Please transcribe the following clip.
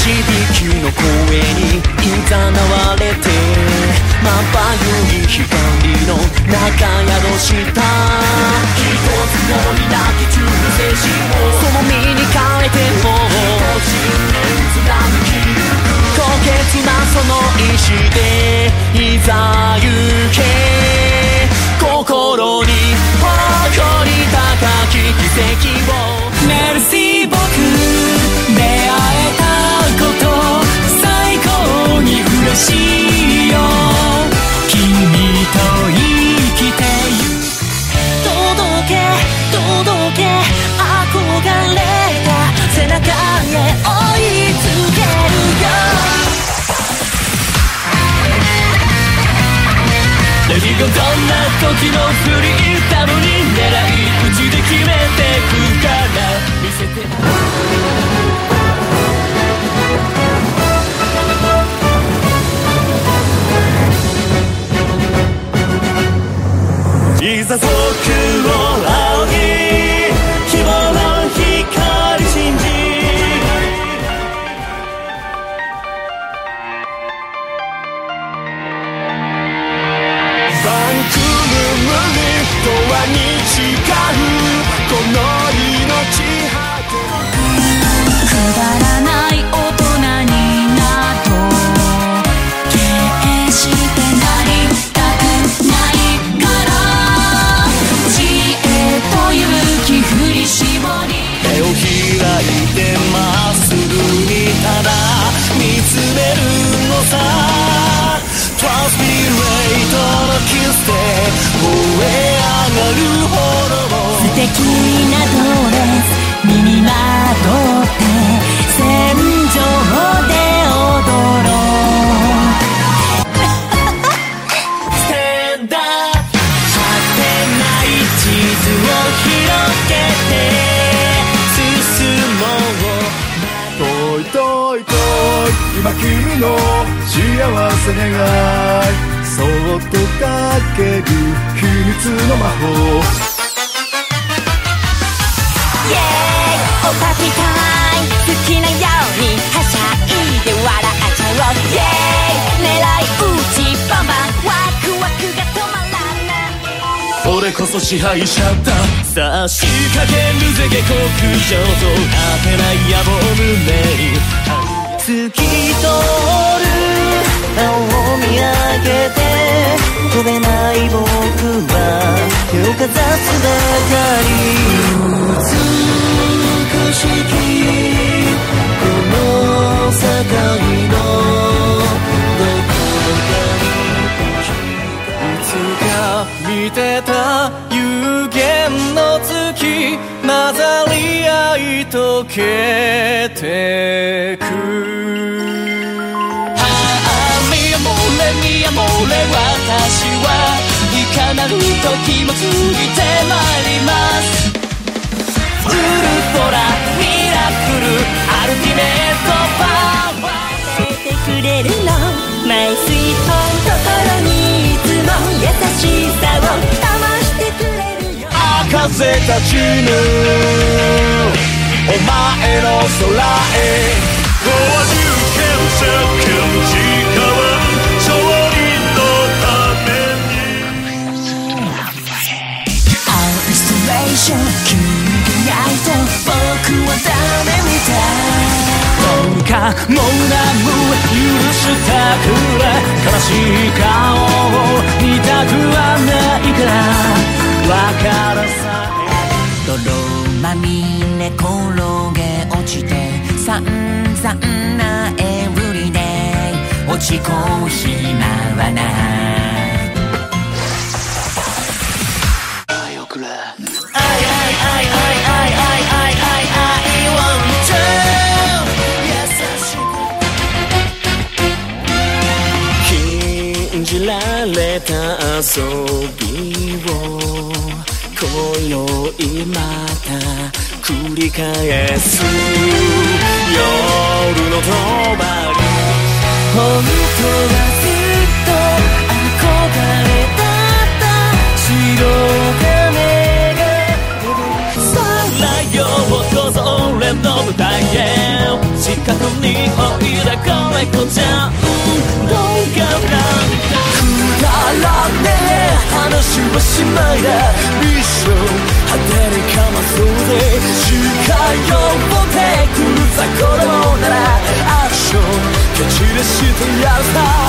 きの声にいざなわれてまばゆい光の中宿した一つのになき忠の精神をその身に変えても信念貫きゆく高潔なその意志でいざ行け心に誇り高き奇跡時の振りたのに狙い撃ちで決めてくから見せていざ僕をキスで燃え上がるほど素敵なドレス身にまとって戦場で踊ろうステンダー果てない地図を広げて進もう遠い遠い遠い今君の幸せ願い。そっとかける秘密の魔法イエーイおパピタイム好き。なようにはしゃいで笑っちゃおうイエーイ狙い撃ちバンバンワクワクが止まらない俺こそ支配者だ差し掛けるぜ下克上と果てない野望胸に透き通る青を見上げてべない僕は手をかざすばかり美しきこの境のどこかにいつか見てた有限の月混ざり合い溶けてくれみやもれ私はいかなる時も過ぎてまいります。ウルトラミラクルアルティメットパワー教えてくれるの。マイスイート心にいつも優しさを騙してくれるよ。風立ちぬ。お前の空へ。小銃剣者剣士かイソレーション君がいないと僕はダメみたいどうかもうなむ許したくれ悲しい顔を見たくはない。からわからさ。え泥まみれ転げ落ちて散々なエブリデイ。落ち込む暇はない。れた遊びを今宵また繰り返す。夜の帳本当はずっと憧れだった。白金が空よこそ俺の舞台へ。近くにおいでこれこじゃはしまいだミッション果てにかまそうぜ近寄ってくるさ子供ならアクション蹴散らしてやるさ